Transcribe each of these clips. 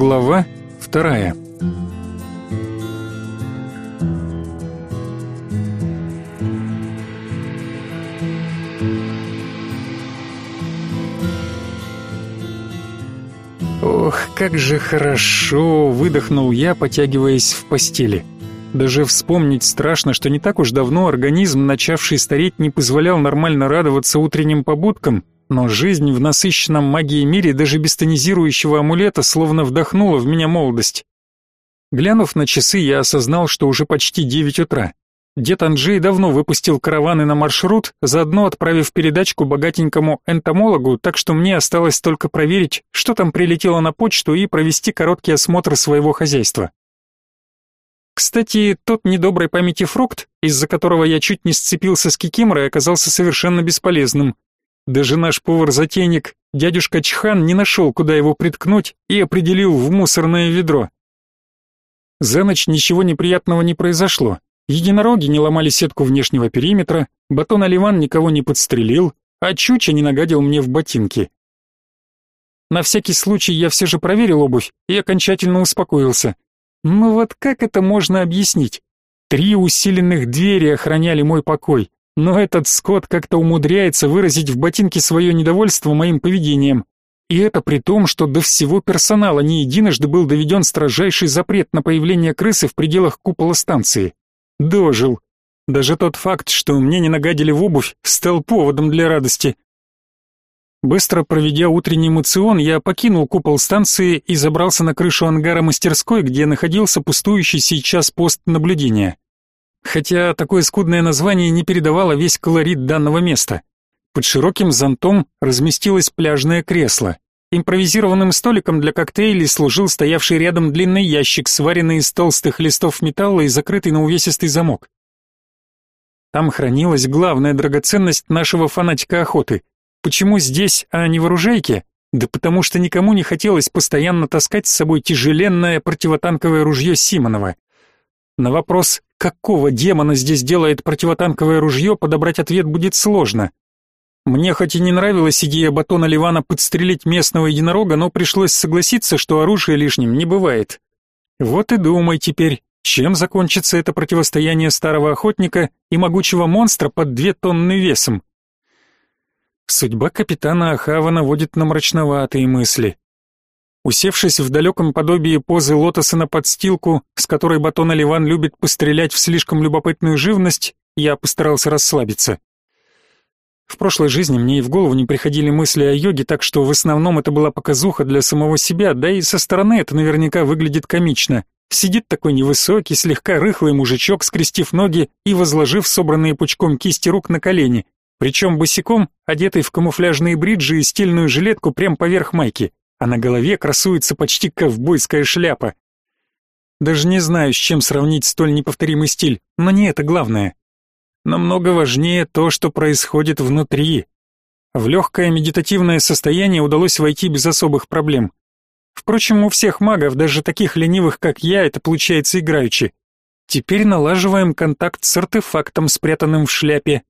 Глава вторая. Ох, как же хорошо, выдохнул я, потягиваясь в постели. Даже вспомнить страшно, что не так уж давно организм, начавший стареть, не позволял нормально радоваться утренним побудкам, но жизнь в насыщенном магией мире даже без тонизирующего амулета словно вдохнула в меня молодость. Глянув на часы, я осознал, что уже почти девять утра. Дед Анджей давно выпустил караваны на маршрут, заодно отправив передачку богатенькому энтомологу, так что мне осталось только проверить, что там прилетело на почту и провести короткий осмотр своего хозяйства. Кстати, тот недоброй памяти фрукт, из-за которого я чуть не сцепился с Кикиморой, оказался совершенно бесполезным. Даже наш повар-затейник, дядюшка Чхан, не нашел, куда его приткнуть, и определил в мусорное ведро. За ночь ничего неприятного не произошло. Единороги не ломали сетку внешнего периметра, батон Оливан никого не подстрелил, а Чуча не нагадил мне в ботинки. На всякий случай я все же проверил обувь и окончательно успокоился. Ну вот как это можно объяснить? Три усиленных двери охраняли мой покой, но этот скот как-то умудряется выразить в ботинке свое недовольство моим поведением. И это при том, что до всего персонала не единожды был доведен строжайший запрет на появление крысы в пределах купола станции. Дожил. Даже тот факт, что мне не нагадили в обувь, стал поводом для радости. Быстро проведя утренний мацион, я покинул купол станции и забрался на крышу ангара мастерской, где находился пустующий сейчас пост наблюдения хотя такое скудное название не передавало весь колорит данного места. Под широким зонтом разместилось пляжное кресло. Импровизированным столиком для коктейлей служил стоявший рядом длинный ящик, сваренный из толстых листов металла и закрытый на увесистый замок. Там хранилась главная драгоценность нашего фанатика охоты. Почему здесь, а не в оружейке? Да потому что никому не хотелось постоянно таскать с собой тяжеленное противотанковое ружье Симонова. На вопрос, какого демона здесь делает противотанковое ружье, подобрать ответ будет сложно. Мне хоть и не нравилась идея батона Ливана подстрелить местного единорога, но пришлось согласиться, что оружия лишним не бывает. Вот и думай теперь, чем закончится это противостояние старого охотника и могучего монстра под две тонны весом. Судьба капитана Ахава наводит на мрачноватые мысли. Усевшись в далеком подобии позы лотоса на подстилку, с которой батон Оливан любит пострелять в слишком любопытную живность, я постарался расслабиться. В прошлой жизни мне и в голову не приходили мысли о йоге, так что в основном это была показуха для самого себя, да и со стороны это наверняка выглядит комично. Сидит такой невысокий, слегка рыхлый мужичок, скрестив ноги и возложив собранные пучком кисти рук на колени, причем босиком, одетый в камуфляжные бриджи и стильную жилетку прямо поверх майки а на голове красуется почти ковбойская шляпа. Даже не знаю, с чем сравнить столь неповторимый стиль, но не это главное. Намного важнее то, что происходит внутри. В легкое медитативное состояние удалось войти без особых проблем. Впрочем, у всех магов, даже таких ленивых, как я, это получается играючи. Теперь налаживаем контакт с артефактом, спрятанным в шляпе,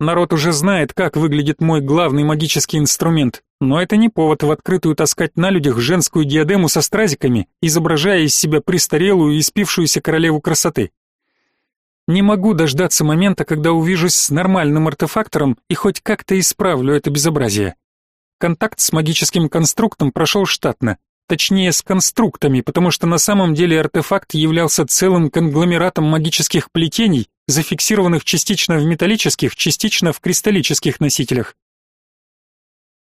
Народ уже знает, как выглядит мой главный магический инструмент, но это не повод в открытую таскать на людях женскую диадему со стразиками, изображая из себя престарелую и испившуюся королеву красоты. Не могу дождаться момента, когда увижусь с нормальным артефактором и хоть как-то исправлю это безобразие. Контакт с магическим конструктом прошел штатно, точнее с конструктами, потому что на самом деле артефакт являлся целым конгломератом магических плетений, зафиксированных частично в металлических, частично в кристаллических носителях.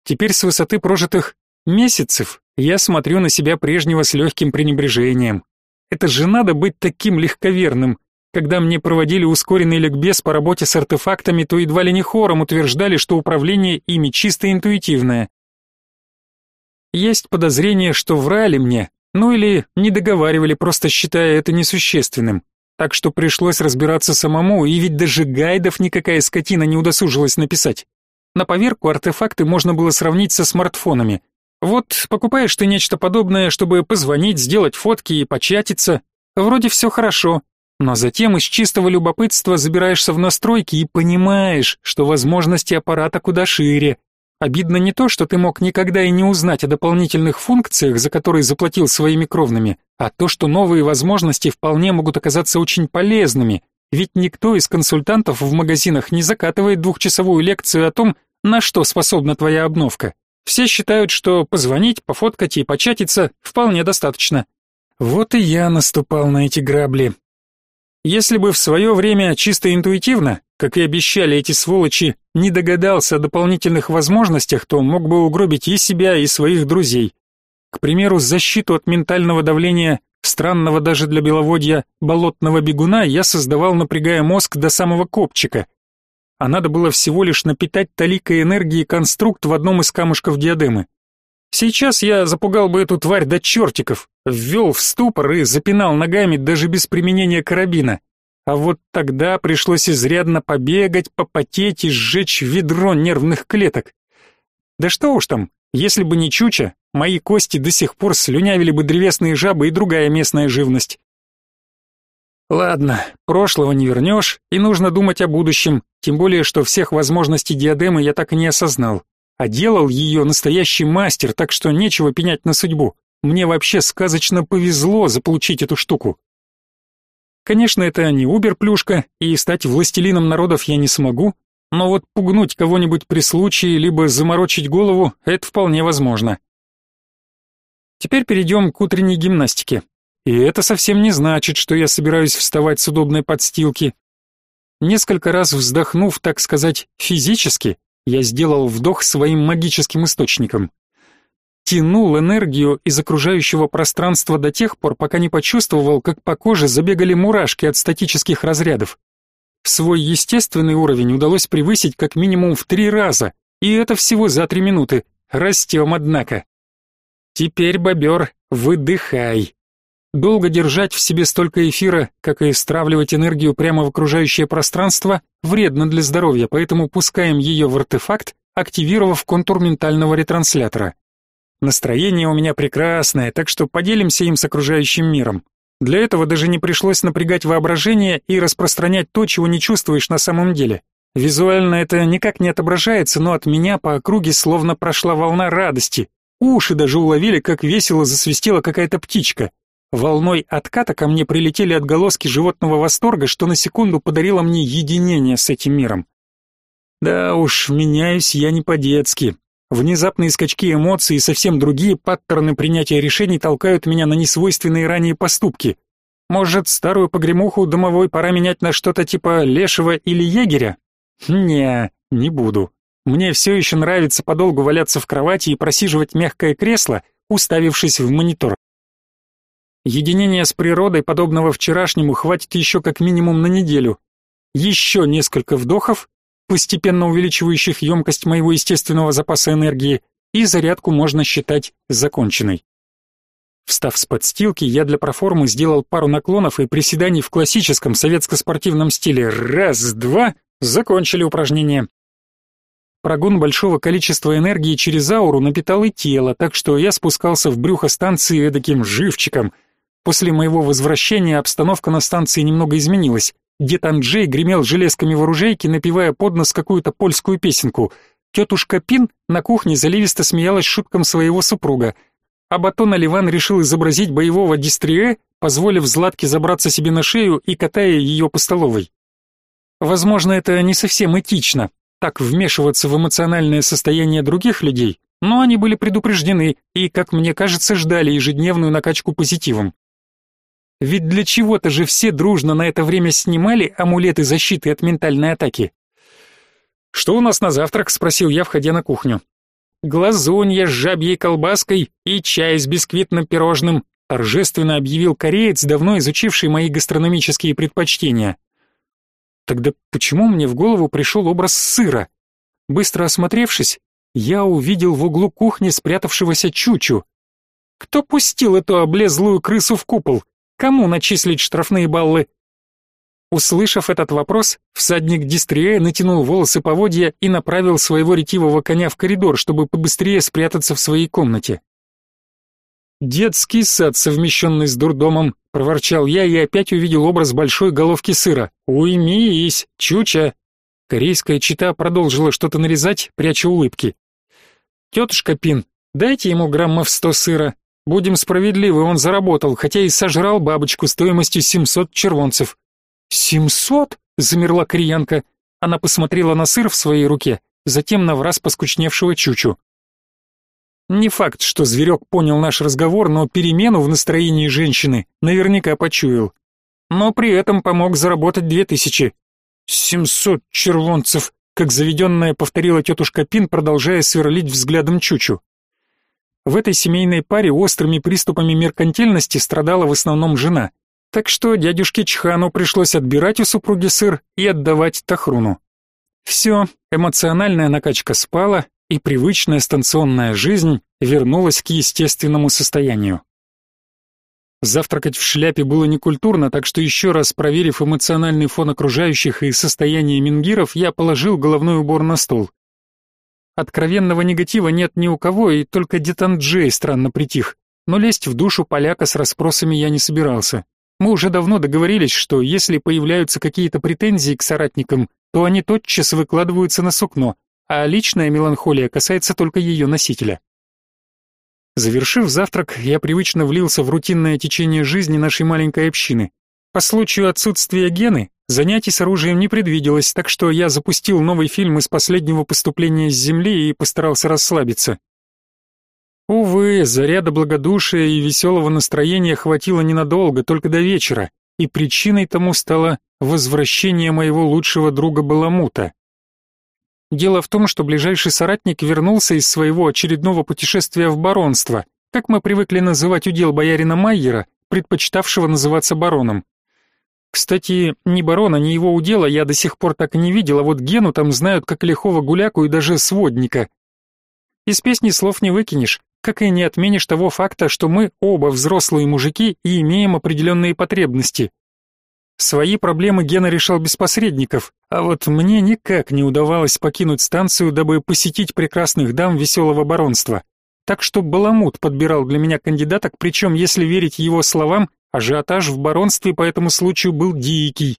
Теперь с высоты прожитых месяцев я смотрю на себя прежнего с легким пренебрежением. Это же надо быть таким легковерным. Когда мне проводили ускоренный ликбез по работе с артефактами, то едва ли не хором утверждали, что управление ими чисто интуитивное. Есть подозрение, что врали мне, ну или не договаривали, просто считая это несущественным. Так что пришлось разбираться самому, и ведь даже гайдов никакая скотина не удосужилась написать. На поверку артефакты можно было сравнить со смартфонами. Вот покупаешь ты нечто подобное, чтобы позвонить, сделать фотки и початиться. Вроде все хорошо, но затем из чистого любопытства забираешься в настройки и понимаешь, что возможности аппарата куда шире. Обидно не то, что ты мог никогда и не узнать о дополнительных функциях, за которые заплатил своими кровными, а то, что новые возможности вполне могут оказаться очень полезными, ведь никто из консультантов в магазинах не закатывает двухчасовую лекцию о том, на что способна твоя обновка. Все считают, что позвонить, пофоткать и початиться вполне достаточно. Вот и я наступал на эти грабли. Если бы в свое время чисто интуитивно, как и обещали эти сволочи, не догадался о дополнительных возможностях, то мог бы угробить и себя, и своих друзей. К примеру, защиту от ментального давления странного даже для беловодья болотного бегуна я создавал, напрягая мозг до самого копчика. А надо было всего лишь напитать таликой энергии конструкт в одном из камушков диадемы. Сейчас я запугал бы эту тварь до чертиков, ввел в ступор и запинал ногами даже без применения карабина. А вот тогда пришлось изрядно побегать, попотеть и сжечь ведро нервных клеток. Да что уж там, если бы не Чуча, мои кости до сих пор слюнявили бы древесные жабы и другая местная живность. Ладно, прошлого не вернешь, и нужно думать о будущем, тем более, что всех возможностей диадемы я так и не осознал. А делал ее настоящий мастер, так что нечего пенять на судьбу. Мне вообще сказочно повезло заполучить эту штуку. Конечно, это не убер-плюшка, и стать властелином народов я не смогу, но вот пугнуть кого-нибудь при случае, либо заморочить голову, это вполне возможно. Теперь перейдем к утренней гимнастике. И это совсем не значит, что я собираюсь вставать с удобной подстилки. Несколько раз вздохнув, так сказать, физически, я сделал вдох своим магическим источником тянул энергию из окружающего пространства до тех пор, пока не почувствовал, как по коже забегали мурашки от статических разрядов. Свой естественный уровень удалось превысить как минимум в три раза, и это всего за три минуты. Растем, однако. Теперь, бобер, выдыхай. Долго держать в себе столько эфира, как и стравливать энергию прямо в окружающее пространство, вредно для здоровья, поэтому пускаем ее в артефакт, активировав контур ментального ретранслятора. Настроение у меня прекрасное, так что поделимся им с окружающим миром. Для этого даже не пришлось напрягать воображение и распространять то, чего не чувствуешь на самом деле. Визуально это никак не отображается, но от меня по округе словно прошла волна радости. Уши даже уловили, как весело засвистела какая-то птичка. Волной отката ко мне прилетели отголоски животного восторга, что на секунду подарило мне единение с этим миром. Да уж, меняюсь я не по-детски. Внезапные скачки эмоций и совсем другие паттерны принятия решений толкают меня на несвойственные ранее поступки. Может, старую погремуху домовой пора менять на что-то типа лешего или егеря? Не, не буду. Мне все еще нравится подолгу валяться в кровати и просиживать мягкое кресло, уставившись в монитор. Единения с природой, подобного вчерашнему, хватит еще как минимум на неделю. Еще несколько вдохов, постепенно увеличивающих емкость моего естественного запаса энергии, и зарядку можно считать законченной. Встав с подстилки, я для проформы сделал пару наклонов и приседаний в классическом советско-спортивном стиле. Раз, два, закончили упражнение. Прогон большого количества энергии через ауру напитал и тело, так что я спускался в брюхо станции эдаким живчиком. После моего возвращения обстановка на станции немного изменилась. Дед Анджей гремел железками в оружейке, напевая под нос какую-то польскую песенку. Тетушка Пин на кухне заливисто смеялась шуткам своего супруга. А Батон Оливан решил изобразить боевого дистрие, позволив Златке забраться себе на шею и катая ее по столовой. Возможно, это не совсем этично, так вмешиваться в эмоциональное состояние других людей, но они были предупреждены и, как мне кажется, ждали ежедневную накачку позитивом. Ведь для чего-то же все дружно на это время снимали амулеты защиты от ментальной атаки. «Что у нас на завтрак?» — спросил я, входя на кухню. «Глазунья с жабьей колбаской и чай с бисквитным пирожным», — торжественно объявил кореец, давно изучивший мои гастрономические предпочтения. Тогда почему мне в голову пришел образ сыра? Быстро осмотревшись, я увидел в углу кухни спрятавшегося Чучу. Кто пустил эту облезлую крысу в купол? Кому начислить штрафные баллы? Услышав этот вопрос, всадник Дистрия натянул волосы поводья и направил своего ретивого коня в коридор, чтобы побыстрее спрятаться в своей комнате. «Детский сад, совмещенный с дурдомом», — проворчал я и опять увидел образ большой головки сыра. «Уймись, чуча!» Корейская чита продолжила что-то нарезать, пряча улыбки. Тетушка Пин, дайте ему граммов сто сыра. Будем справедливы, он заработал, хотя и сожрал бабочку стоимостью семьсот червонцев. Семьсот? замерла кореянка. Она посмотрела на сыр в своей руке, затем на враз поскучневшего чучу. Не факт, что зверек понял наш разговор, но перемену в настроении женщины наверняка почуял. Но при этом помог заработать две тысячи. «Семьсот червонцев!» как заведенная повторила тетушка Пин, продолжая сверлить взглядом Чучу. В этой семейной паре острыми приступами меркантильности страдала в основном жена, так что дядюшке Чхану пришлось отбирать у супруги сыр и отдавать Тахруну. Все, эмоциональная накачка спала, и привычная станционная жизнь вернулась к естественному состоянию. Завтракать в шляпе было некультурно, так что еще раз проверив эмоциональный фон окружающих и состояние мингиров, я положил головной убор на стол. Откровенного негатива нет ни у кого, и только Детан Джей странно притих. Но лезть в душу поляка с расспросами я не собирался. Мы уже давно договорились, что если появляются какие-то претензии к соратникам, то они тотчас выкладываются на сукно, а личная меланхолия касается только ее носителя. Завершив завтрак, я привычно влился в рутинное течение жизни нашей маленькой общины. По случаю отсутствия Гены занятий с оружием не предвиделось, так что я запустил новый фильм из последнего поступления с Земли и постарался расслабиться. Увы, заряда благодушия и веселого настроения хватило ненадолго, только до вечера, и причиной тому стало возвращение моего лучшего друга Баламута. Дело в том, что ближайший соратник вернулся из своего очередного путешествия в баронство, как мы привыкли называть удел боярина Майера, предпочитавшего называться бароном. Кстати, ни барона, ни его удела я до сих пор так и не видел, а вот Гену там знают как лихого гуляку и даже сводника. Из песни слов не выкинешь, как и не отменишь того факта, что мы оба взрослые мужики и имеем определенные потребности, Свои проблемы Гена решал без посредников, а вот мне никак не удавалось покинуть станцию, дабы посетить прекрасных дам веселого баронства. Так что Баламут подбирал для меня кандидаток, причем, если верить его словам, ажиотаж в баронстве по этому случаю был дикий.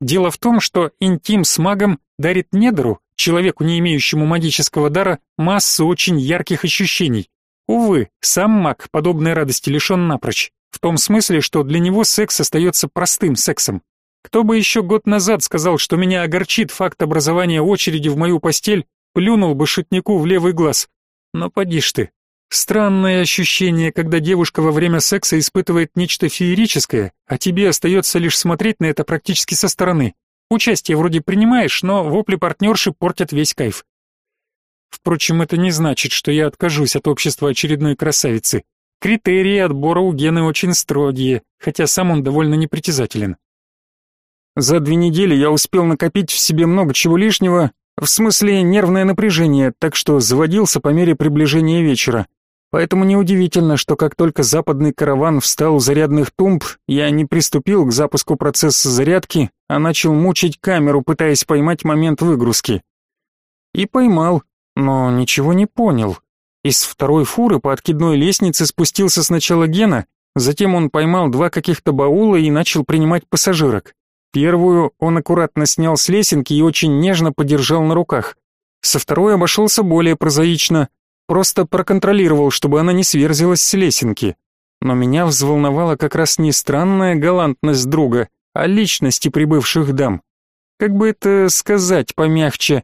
Дело в том, что интим с магом дарит недору, человеку, не имеющему магического дара, массу очень ярких ощущений. Увы, сам маг подобной радости лишен напрочь. В том смысле, что для него секс остается простым сексом. Кто бы еще год назад сказал, что меня огорчит факт образования очереди в мою постель, плюнул бы шутнику в левый глаз. Но поди ж ты. Странное ощущение, когда девушка во время секса испытывает нечто феерическое, а тебе остается лишь смотреть на это практически со стороны. Участие вроде принимаешь, но вопли партнерши портят весь кайф. Впрочем, это не значит, что я откажусь от общества очередной красавицы. Критерии отбора у Гены очень строгие, хотя сам он довольно непритязателен. За две недели я успел накопить в себе много чего лишнего, в смысле нервное напряжение, так что заводился по мере приближения вечера. Поэтому неудивительно, что как только западный караван встал у зарядных тумб, я не приступил к запуску процесса зарядки, а начал мучить камеру, пытаясь поймать момент выгрузки. И поймал, но ничего не понял. Из второй фуры по откидной лестнице спустился сначала Гена, затем он поймал два каких-то баула и начал принимать пассажирок. Первую он аккуратно снял с лесенки и очень нежно подержал на руках. Со второй обошелся более прозаично, просто проконтролировал, чтобы она не сверзилась с лесенки. Но меня взволновала как раз не странная галантность друга, а личности прибывших дам. Как бы это сказать помягче,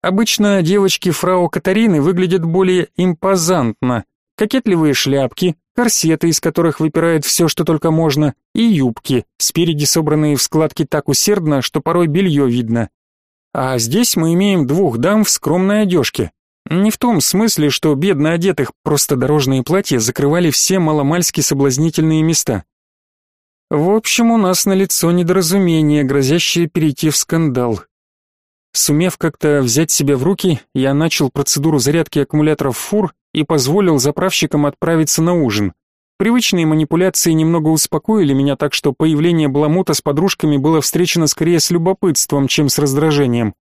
Обычно девочки фрау Катарины выглядят более импозантно. Кокетливые шляпки, корсеты, из которых выпирает все, что только можно, и юбки, спереди собранные в складки так усердно, что порой белье видно. А здесь мы имеем двух дам в скромной одежке. Не в том смысле, что бедно одетых, просто дорожные платья закрывали все маломальски соблазнительные места. В общем, у нас на лицо недоразумение, грозящее перейти в скандал. Сумев как-то взять себя в руки, я начал процедуру зарядки аккумуляторов фур и позволил заправщикам отправиться на ужин. Привычные манипуляции немного успокоили меня, так что появление Бламута с подружками было встречено скорее с любопытством, чем с раздражением.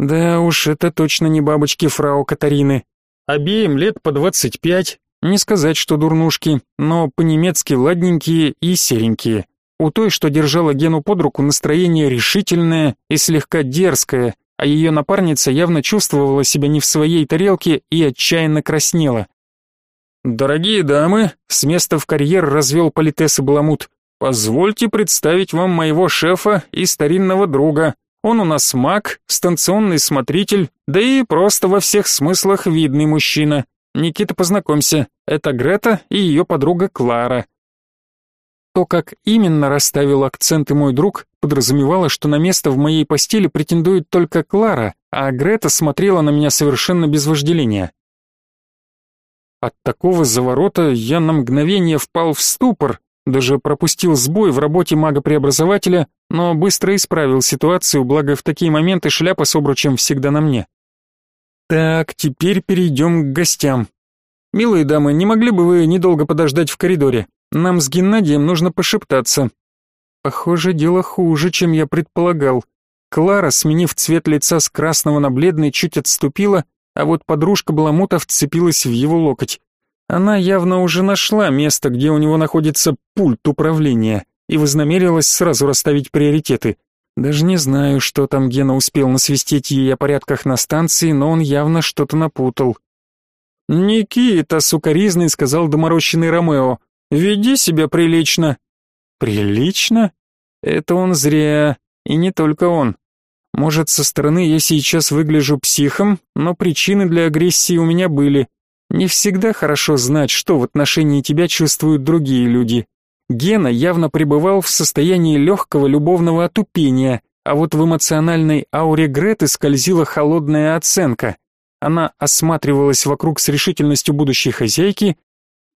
Да уж, это точно не бабочки фрау Катарины. Обеим лет по двадцать пять, не сказать, что дурнушки, но по-немецки ладненькие и серенькие. У той, что держала Гену под руку, настроение решительное и слегка дерзкое, а ее напарница явно чувствовала себя не в своей тарелке и отчаянно краснела. «Дорогие дамы», — с места в карьер развел политес и баламут, «позвольте представить вам моего шефа и старинного друга. Он у нас маг, станционный смотритель, да и просто во всех смыслах видный мужчина. Никита, познакомься, это Грета и ее подруга Клара». То, как именно расставил акценты мой друг, подразумевало, что на место в моей постели претендует только Клара, а Грета смотрела на меня совершенно без вожделения. От такого заворота я на мгновение впал в ступор, даже пропустил сбой в работе мага-преобразователя, но быстро исправил ситуацию, благо в такие моменты шляпа с обручем всегда на мне. Так, теперь перейдем к гостям. Милые дамы, не могли бы вы недолго подождать в коридоре? Нам с Геннадием нужно пошептаться. Похоже, дело хуже, чем я предполагал. Клара, сменив цвет лица с красного на бледный, чуть отступила, а вот подружка Баламута вцепилась в его локоть. Она явно уже нашла место, где у него находится пульт управления, и вознамерилась сразу расставить приоритеты. Даже не знаю, что там Гена успел насвистеть ей о порядках на станции, но он явно что-то напутал. «Никита, сукаризный», — сказал доморощенный Ромео, — «веди себя прилично». «Прилично?» Это он зря, и не только он. Может, со стороны я сейчас выгляжу психом, но причины для агрессии у меня были. Не всегда хорошо знать, что в отношении тебя чувствуют другие люди. Гена явно пребывал в состоянии легкого любовного отупения, а вот в эмоциональной ауре Греты скользила холодная оценка. Она осматривалась вокруг с решительностью будущей хозяйки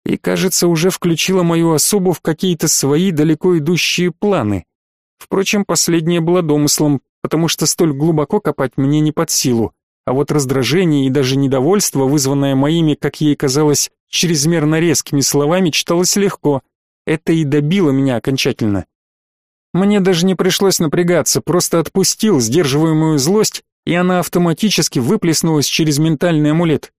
и, кажется, уже включила мою особу в какие-то свои далеко идущие планы. Впрочем, последнее было домыслом, потому что столь глубоко копать мне не под силу, а вот раздражение и даже недовольство, вызванное моими, как ей казалось, чрезмерно резкими словами, читалось легко. Это и добило меня окончательно. Мне даже не пришлось напрягаться, просто отпустил сдерживаемую злость, и она автоматически выплеснулась через ментальный амулет.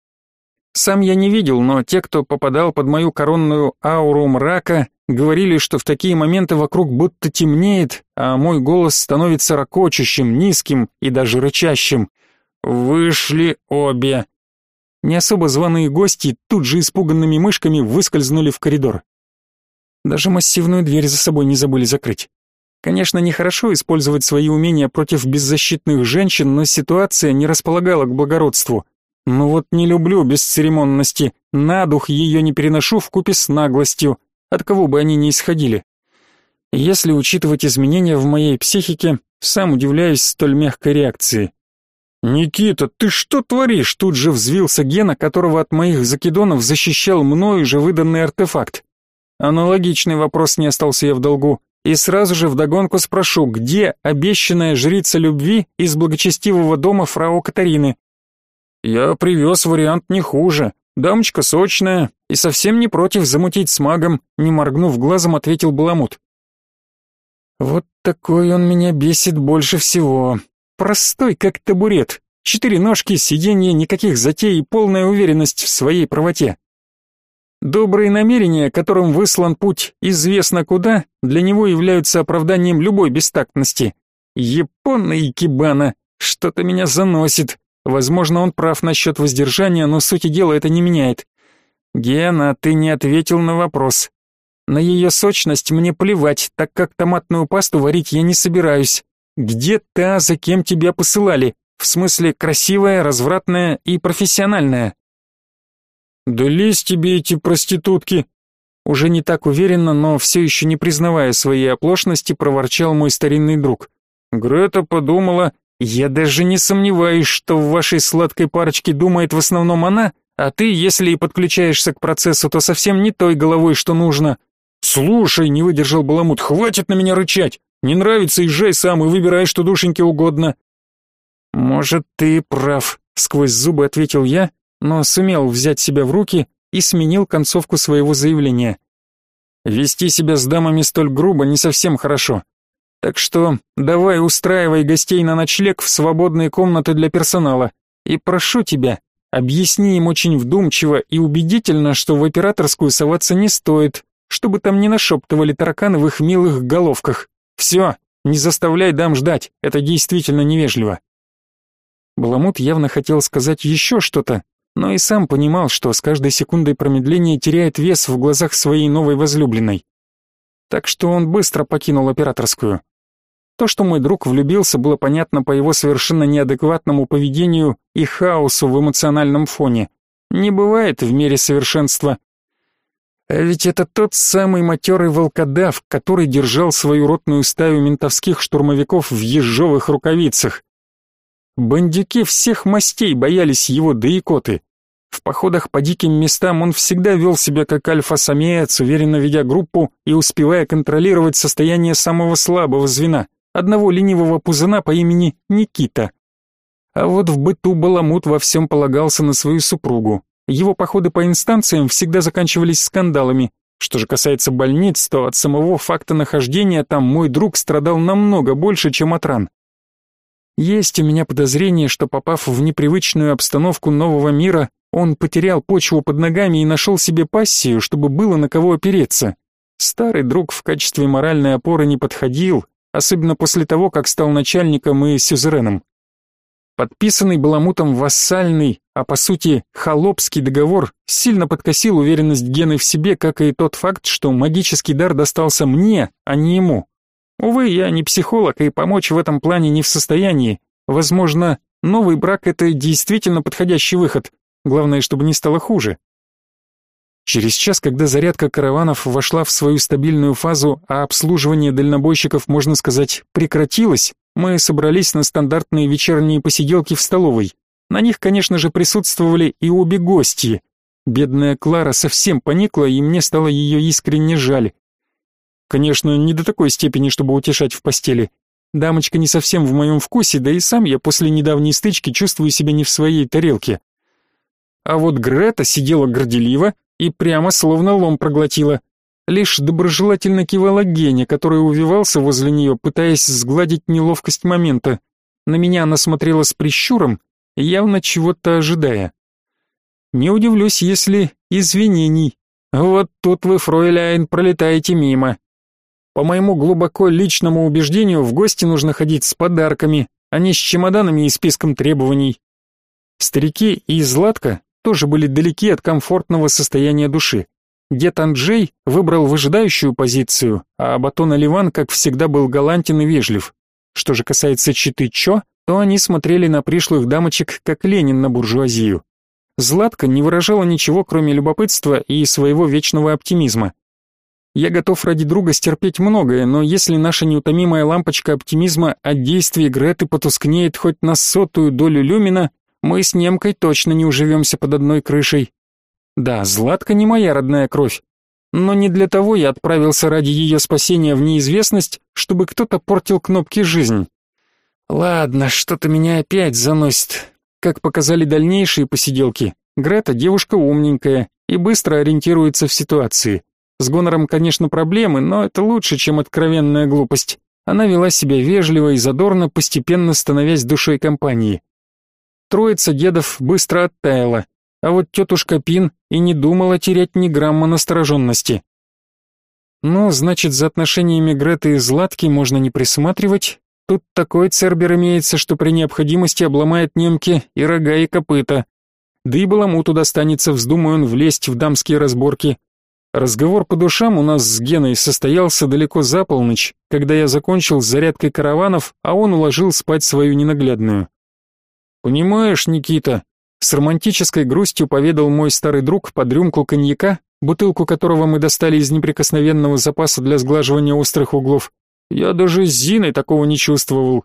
Сам я не видел, но те, кто попадал под мою коронную ауру мрака, Говорили, что в такие моменты вокруг будто темнеет, а мой голос становится ракочущим, низким и даже рычащим. Вышли обе. Не особо званые гости тут же испуганными мышками выскользнули в коридор. Даже массивную дверь за собой не забыли закрыть. Конечно, нехорошо использовать свои умения против беззащитных женщин, но ситуация не располагала к благородству. Ну вот не люблю бесцеремонности, на дух ее не переношу в купе с наглостью от кого бы они ни исходили. Если учитывать изменения в моей психике, сам удивляюсь столь мягкой реакции. «Никита, ты что творишь?» Тут же взвился Гена, которого от моих закидонов защищал мною же выданный артефакт. Аналогичный вопрос не остался я в долгу. И сразу же вдогонку спрошу, где обещанная жрица любви из благочестивого дома фрау Катарины? Я привез вариант не хуже. Дамочка сочная и совсем не против замутить с магом, не моргнув глазом, ответил Баламут. Вот такой он меня бесит больше всего. Простой, как табурет. Четыре ножки, сиденье, никаких затей и полная уверенность в своей правоте. Добрые намерения, которым выслан путь известно куда, для него являются оправданием любой бестактности. Япона и кибана, что-то меня заносит. Возможно, он прав насчет воздержания, но сути дела это не меняет. Гена, ты не ответил на вопрос. На ее сочность мне плевать, так как томатную пасту варить я не собираюсь. Где та, за кем тебя посылали? В смысле, красивая, развратная и профессиональная. Да лезь тебе эти проститутки. Уже не так уверенно, но все еще не признавая своей оплошности, проворчал мой старинный друг. Грета подумала, я даже не сомневаюсь, что в вашей сладкой парочке думает в основном она, а ты, если и подключаешься к процессу, то совсем не той головой, что нужно. Слушай, не выдержал Баламут, хватит на меня рычать. Не нравится, езжай сам и выбирай, что душеньке угодно. Может, ты прав, сквозь зубы ответил я, но сумел взять себя в руки и сменил концовку своего заявления. Вести себя с дамами столь грубо не совсем хорошо. Так что давай устраивай гостей на ночлег в свободные комнаты для персонала. И прошу тебя, объясни им очень вдумчиво и убедительно, что в операторскую соваться не стоит, чтобы там не нашептывали тараканы в их милых головках. Все, не заставляй дам ждать, это действительно невежливо. Баламут явно хотел сказать еще что-то, но и сам понимал, что с каждой секундой промедления теряет вес в глазах своей новой возлюбленной. Так что он быстро покинул операторскую. То, что мой друг влюбился, было понятно по его совершенно неадекватному поведению и хаосу в эмоциональном фоне. Не бывает в мире совершенства. А ведь это тот самый матерый волкодав, который держал свою ротную стаю ментовских штурмовиков в ежовых рукавицах. Бандюки всех мастей боялись его, да и коты. В походах по диким местам он всегда вел себя как альфа-самец, уверенно ведя группу и успевая контролировать состояние самого слабого звена, одного ленивого пузана по имени Никита. А вот в быту Баламут во всем полагался на свою супругу. Его походы по инстанциям всегда заканчивались скандалами. Что же касается больниц, то от самого факта нахождения там мой друг страдал намного больше, чем от ран. Есть у меня подозрение, что попав в непривычную обстановку нового мира, он потерял почву под ногами и нашел себе пассию, чтобы было на кого опереться. Старый друг в качестве моральной опоры не подходил, особенно после того, как стал начальником и сюзереном. Подписанный Баламутом вассальный, а по сути холопский договор сильно подкосил уверенность Гены в себе, как и тот факт, что магический дар достался мне, а не ему. Увы, я не психолог и помочь в этом плане не в состоянии. Возможно, новый брак — это действительно подходящий выход. Главное, чтобы не стало хуже. Через час, когда зарядка караванов вошла в свою стабильную фазу, а обслуживание дальнобойщиков, можно сказать, прекратилось, мы собрались на стандартные вечерние посиделки в столовой. На них, конечно же, присутствовали и обе гости. Бедная Клара совсем поникла, и мне стало ее искренне жаль. Конечно, не до такой степени, чтобы утешать в постели. Дамочка не совсем в моем вкусе, да и сам я после недавней стычки чувствую себя не в своей тарелке. А вот Грета сидела горделиво и прямо словно лом проглотила. Лишь доброжелательно кивала Гене, который увивался возле нее, пытаясь сгладить неловкость момента. На меня она смотрела с прищуром, явно чего-то ожидая. Не удивлюсь, если извинений. Вот тут вы, фройляйн, пролетаете мимо. По моему глубоко личному убеждению, в гости нужно ходить с подарками, а не с чемоданами и списком требований. Старики и Златка тоже были далеки от комфортного состояния души. Дед Анджей выбрал выжидающую позицию, а Батон Оливан, как всегда, был галантен и вежлив. Что же касается Читы Чо, то они смотрели на пришлых дамочек, как Ленин на буржуазию. Златка не выражала ничего, кроме любопытства и своего вечного оптимизма. Я готов ради друга стерпеть многое, но если наша неутомимая лампочка оптимизма от действий Греты потускнеет хоть на сотую долю люмина, мы с немкой точно не уживемся под одной крышей. Да, Златка не моя родная кровь, но не для того я отправился ради ее спасения в неизвестность, чтобы кто-то портил кнопки жизнь. Ладно, что-то меня опять заносит. Как показали дальнейшие посиделки, Грета девушка умненькая и быстро ориентируется в ситуации. С гонором, конечно, проблемы, но это лучше, чем откровенная глупость. Она вела себя вежливо и задорно, постепенно становясь душой компании. Троица дедов быстро оттаяла, а вот тетушка Пин и не думала терять ни грамма настороженности. Ну, значит, за отношениями Греты и Златки можно не присматривать. Тут такой цербер имеется, что при необходимости обломает немки и рога, и копыта. Да и Баламуту достанется, вздумая он влезть в дамские разборки, Разговор по душам у нас с Геной состоялся далеко за полночь, когда я закончил с зарядкой караванов, а он уложил спать свою ненаглядную. «Понимаешь, Никита», — с романтической грустью поведал мой старый друг под рюмку коньяка, бутылку которого мы достали из неприкосновенного запаса для сглаживания острых углов. «Я даже с Зиной такого не чувствовал.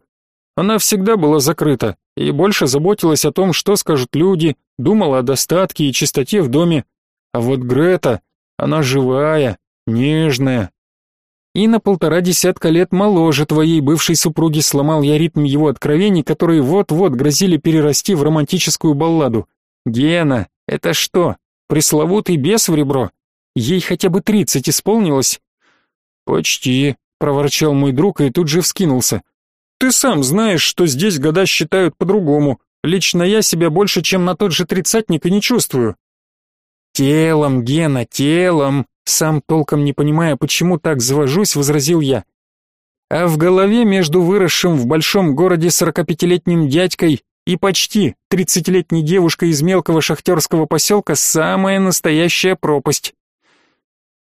Она всегда была закрыта и больше заботилась о том, что скажут люди, думала о достатке и чистоте в доме. А вот Грета...» Она живая, нежная. И на полтора десятка лет моложе твоей бывшей супруги сломал я ритм его откровений, которые вот-вот грозили перерасти в романтическую балладу. Гена, это что, пресловутый бес в ребро? Ей хотя бы тридцать исполнилось? Почти, проворчал мой друг и тут же вскинулся. Ты сам знаешь, что здесь года считают по-другому. Лично я себя больше, чем на тот же тридцатник и не чувствую. «Телом, Гена, телом!» Сам толком не понимая, почему так завожусь, возразил я. А в голове между выросшим в большом городе сорокапятилетним дядькой И почти тридцатилетней девушка из мелкого шахтерского поселка самая настоящая пропасть.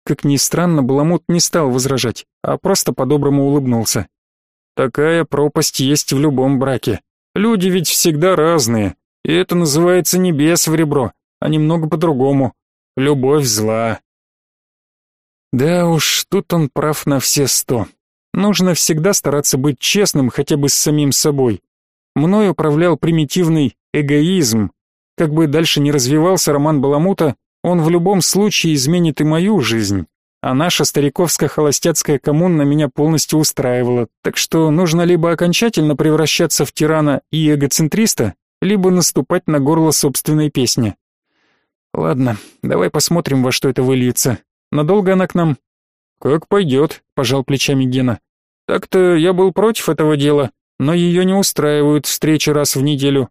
Как ни странно, Баламут не стал возражать, а просто по-доброму улыбнулся. Такая пропасть есть в любом браке. Люди ведь всегда разные, и это называется не бес в ребро, а немного по-другому. Любовь зла. Да уж, тут он прав на все сто. Нужно всегда стараться быть честным хотя бы с самим собой. Мной управлял примитивный эгоизм. Как бы дальше не развивался роман Баламута, он в любом случае изменит и мою жизнь. А наша стариковско-холостяцкая коммуна меня полностью устраивала, так что нужно либо окончательно превращаться в тирана и эгоцентриста, либо наступать на горло собственной песни. Ладно, давай посмотрим, во что это выльется. Надолго она к нам? Как пойдет, пожал плечами Гена. Так-то я был против этого дела, но ее не устраивают встречи раз в неделю.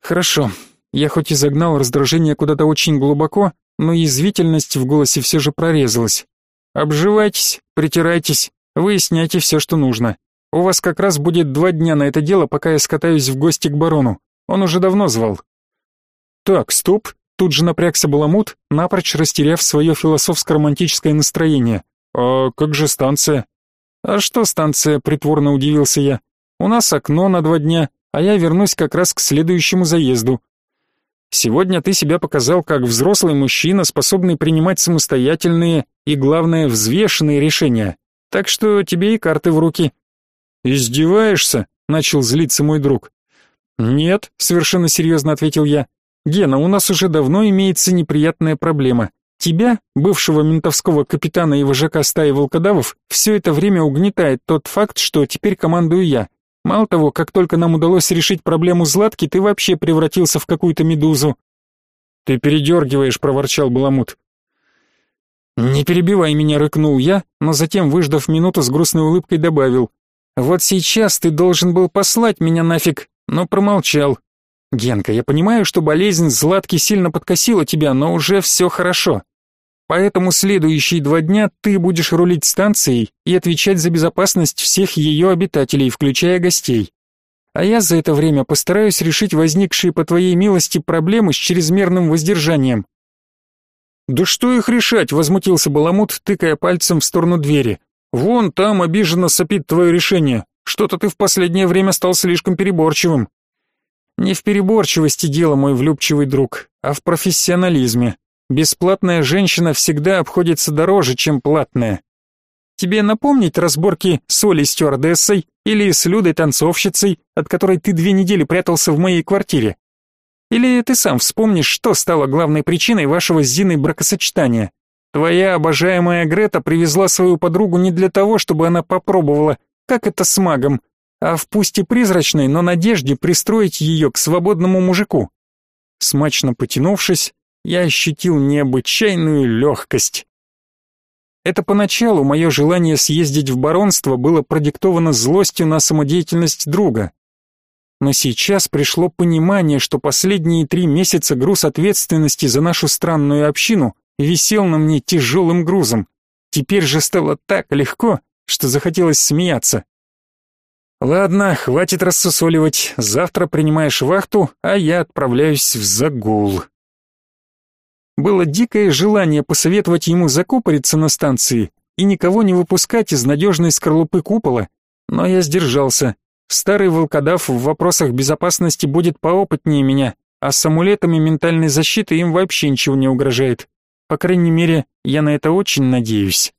Хорошо, я хоть и загнал раздражение куда-то очень глубоко, но язвительность в голосе все же прорезалась. Обживайтесь, притирайтесь, выясняйте все, что нужно. У вас как раз будет два дня на это дело, пока я скатаюсь в гости к барону. Он уже давно звал. Так, стоп. Тут же напрягся Баламут, напрочь растеряв свое философско-романтическое настроение. А как же станция? А что станция, притворно удивился я. У нас окно на два дня, а я вернусь как раз к следующему заезду. Сегодня ты себя показал как взрослый мужчина, способный принимать самостоятельные и, главное, взвешенные решения. Так что тебе и карты в руки. Издеваешься? начал злиться мой друг. Нет, совершенно серьезно ответил я. Гена, у нас уже давно имеется неприятная проблема. Тебя, бывшего ментовского капитана и вожака стаи волкодавов, все это время угнетает тот факт, что теперь командую я. Мало того, как только нам удалось решить проблему Златки, ты вообще превратился в какую-то медузу. Ты передергиваешь, проворчал Баламут. Не перебивай меня, рыкнул я, но затем, выждав минуту, с грустной улыбкой добавил: Вот сейчас ты должен был послать меня нафиг, но промолчал. Генка, я понимаю, что болезнь Златки сильно подкосила тебя, но уже все хорошо. Поэтому следующие два дня ты будешь рулить станцией и отвечать за безопасность всех ее обитателей, включая гостей. А я за это время постараюсь решить возникшие по твоей милости проблемы с чрезмерным воздержанием. Да что их решать, возмутился Баламут, тыкая пальцем в сторону двери. Вон там обиженно сопит твое решение. Что-то ты в последнее время стал слишком переборчивым. Не в переборчивости дело, мой влюбчивый друг, а в профессионализме. Бесплатная женщина всегда обходится дороже, чем платная. Тебе напомнить разборки с Олей стюардессой или с Людой танцовщицей, от которой ты две недели прятался в моей квартире? Или ты сам вспомнишь, что стало главной причиной вашего с Зиной бракосочетания? Твоя обожаемая Грета привезла свою подругу не для того, чтобы она попробовала, как это с магом, а в пусть и призрачной, но надежде пристроить ее к свободному мужику. Смачно потянувшись, я ощутил необычайную легкость. Это поначалу мое желание съездить в баронство было продиктовано злостью на самодеятельность друга. Но сейчас пришло понимание, что последние три месяца груз ответственности за нашу странную общину висел на мне тяжелым грузом. Теперь же стало так легко, что захотелось смеяться. Ладно, хватит рассусоливать. Завтра принимаешь вахту, а я отправляюсь в загул. Было дикое желание посоветовать ему закупориться на станции и никого не выпускать из надежной скорлупы купола, но я сдержался. Старый волкодав в вопросах безопасности будет поопытнее меня, а с амулетами ментальной защиты им вообще ничего не угрожает. По крайней мере, я на это очень надеюсь.